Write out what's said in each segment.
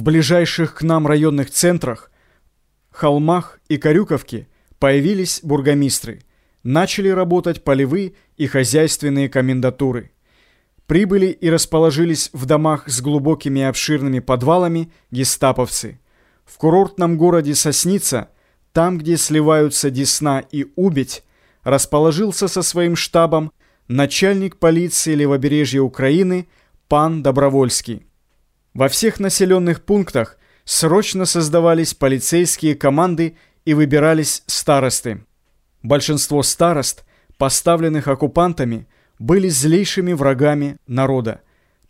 В ближайших к нам районных центрах, Холмах и Корюковке появились бургомистры. Начали работать полевые и хозяйственные комендатуры. Прибыли и расположились в домах с глубокими и обширными подвалами гестаповцы. В курортном городе Сосница, там, где сливаются Десна и Убедь, расположился со своим штабом начальник полиции левобережья Украины пан Добровольский. Во всех населенных пунктах срочно создавались полицейские команды и выбирались старосты. Большинство старост, поставленных оккупантами, были злейшими врагами народа.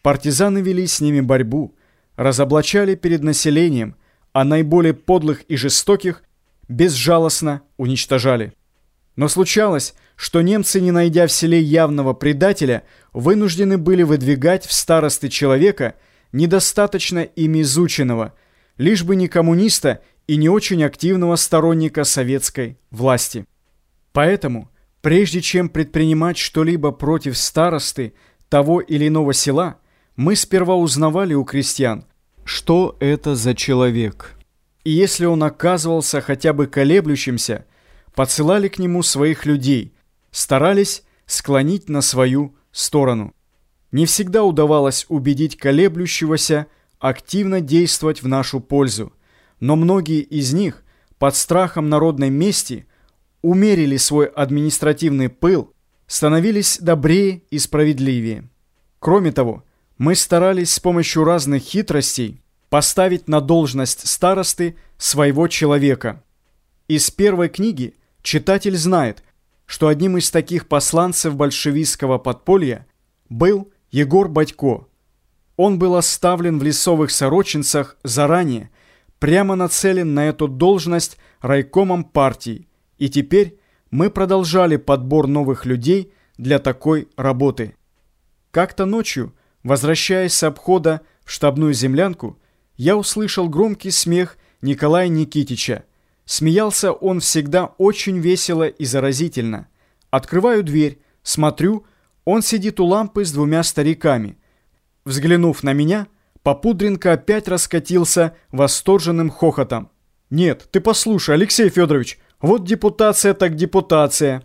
Партизаны вели с ними борьбу, разоблачали перед населением, а наиболее подлых и жестоких безжалостно уничтожали. Но случалось, что немцы, не найдя в селе явного предателя, вынуждены были выдвигать в старосты человека, недостаточно ими изученного, лишь бы не коммуниста и не очень активного сторонника советской власти. Поэтому, прежде чем предпринимать что-либо против старосты того или иного села, мы сперва узнавали у крестьян, что это за человек. И если он оказывался хотя бы колеблющимся, подсылали к нему своих людей, старались склонить на свою сторону. Не всегда удавалось убедить колеблющегося активно действовать в нашу пользу, но многие из них под страхом народной мести умерили свой административный пыл, становились добрее и справедливее. Кроме того, мы старались с помощью разных хитростей поставить на должность старосты своего человека. Из первой книги читатель знает, что одним из таких посланцев большевистского подполья был Егор Батько. Он был оставлен в лесовых сорочинцах заранее, прямо нацелен на эту должность райкомом партии, и теперь мы продолжали подбор новых людей для такой работы. Как-то ночью, возвращаясь с обхода в штабную землянку, я услышал громкий смех Николая Никитича. Смеялся он всегда очень весело и заразительно. Открываю дверь, смотрю, он сидит у лампы с двумя стариками. Взглянув на меня, Попудренко опять раскатился восторженным хохотом. «Нет, ты послушай, Алексей Федорович, вот депутация так депутация».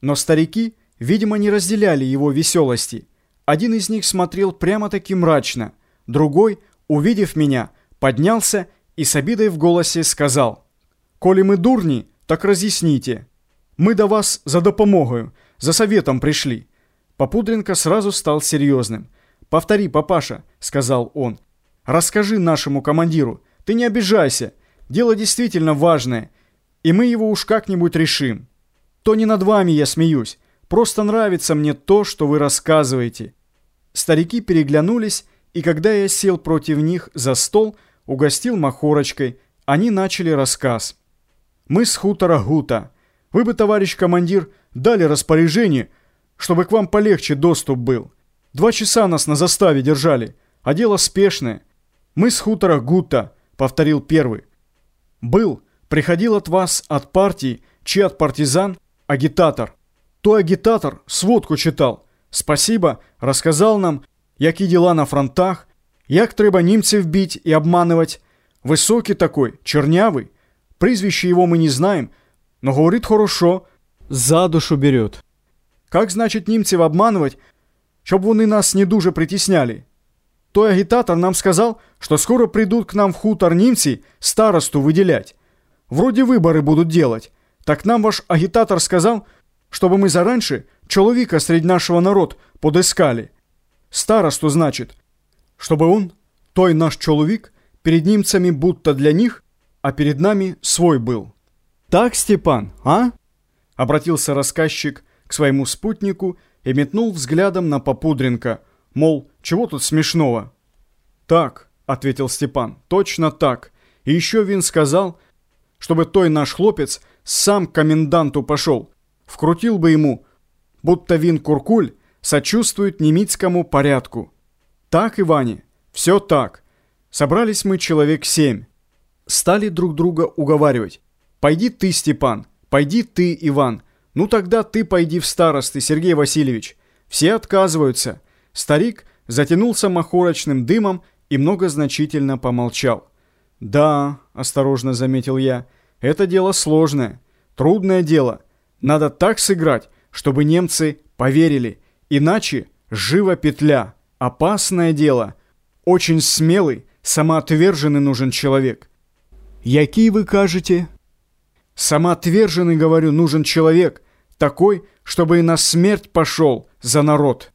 Но старики, видимо, не разделяли его веселости. Один из них смотрел прямо-таки мрачно, другой, увидев меня, поднялся и с обидой в голосе сказал, «Коли мы дурни, так разъясните. Мы до вас за допомогою, за советом пришли». Попудренко сразу стал серьезным. «Повтори, папаша», — сказал он. «Расскажи нашему командиру. Ты не обижайся. Дело действительно важное, и мы его уж как-нибудь решим. То не над вами я смеюсь. Просто нравится мне то, что вы рассказываете». Старики переглянулись, и когда я сел против них за стол, угостил махорочкой, они начали рассказ. «Мы с хутора Гута. Вы бы, товарищ командир, дали распоряжение, чтобы к вам полегче доступ был. Два часа нас на заставе держали, а дело спешное. Мы с хутора Гута», — повторил первый. «Был, приходил от вас, от партии, чей от партизан, агитатор. То агитатор сводку читал. Спасибо, рассказал нам, які дела на фронтах, як треба німців бить и обманывать. Высокий такой, чернявый. Прізвище его мы не знаем, но говорит хорошо, за душу берет. Как значит німців обманывать, щоб вони нас не дуже притесняли? Той агитатор нам сказал, что скоро придут к нам в хутор немцы старосту выделять. Вроде выборы будут делать. Так нам ваш агитатор сказал, чтобы мы зараньше человека среди нашего народ подыскали. Старосту, значит, чтобы он, той наш человек, перед немцами будто для них, а перед нами свой был. Так, Степан, а? Обратился рассказчик к своему спутнику и метнул взглядом на Попудренко, мол, чего тут смешного? Так, ответил Степан, точно так. И еще Вин сказал, чтобы той наш хлопец сам к коменданту пошел, вкрутил бы ему, будто Вин Куркуль сочувствует немецкому порядку. Так, Иване, все так. Собрались мы человек семь. Стали друг друга уговаривать. Пойди ты, Степан, пойди ты, Иван. Ну тогда ты пойди в старосты, Сергей Васильевич. Все отказываются. Старик затянулся махорочным дымом и многозначительно помолчал. «Да», — осторожно заметил я, — «это дело сложное, трудное дело. Надо так сыграть, чтобы немцы поверили, иначе живо петля. Опасное дело. Очень смелый, самоотверженный нужен человек». «Який вы кажете?» «Самоотверженный, говорю, нужен человек, такой, чтобы и на смерть пошел за народ».